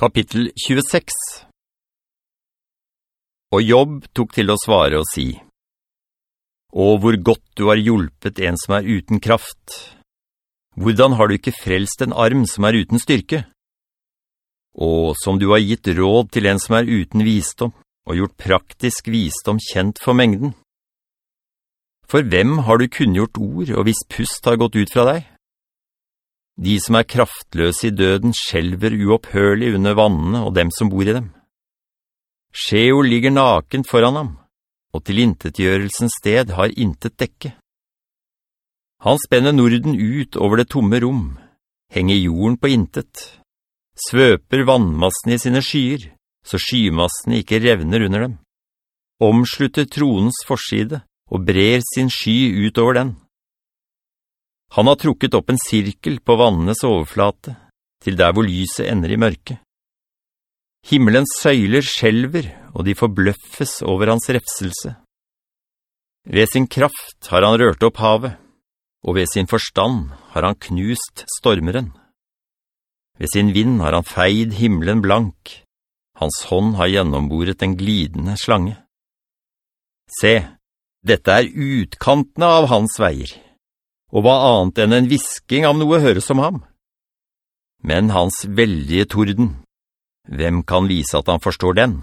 Kapittel 26 Og Jobb tok til å svare og si, «Å, hvor godt du har hjulpet en som er uten kraft! Hvordan har du ikke frelst en arm som er uten styrke? Og som du har gitt råd til en som er uten visdom, og gjort praktisk visdom kjent for mengden. For hvem har du kunngjort ord, og hvis pust har gått ut fra deg?» De som er kraftløse i døden skjelver uopphørlig under vannene og dem som bor i dem. Sjeol ligger naken foran ham, og til intetgjørelsens sted har intet dekke. Han spenner Norden ut over det tomme rom, henger jorden på intet, svøper vannmassene i sine skyer, så skymassene ikke revner under dem, omslutter tronens forside og brer sin sky ut over den han har trukket opp en sirkel på vannenes overflate, til der hvor lyset ender i mørket. Himmelens søyler skjelver, og de forbløffes over hans refselse. Ved sin kraft har han rørt opp havet, og ved sin forstand har han knust stormeren. Ved sin vind har han feid himmelen blank, hans hånd har gjennomboret en glidende slange. Se, dette er utkantene av hans veier og hva annet enn en visking av noe høres om ham. Men hans veldige torden, hvem kan vise at han forstår den?»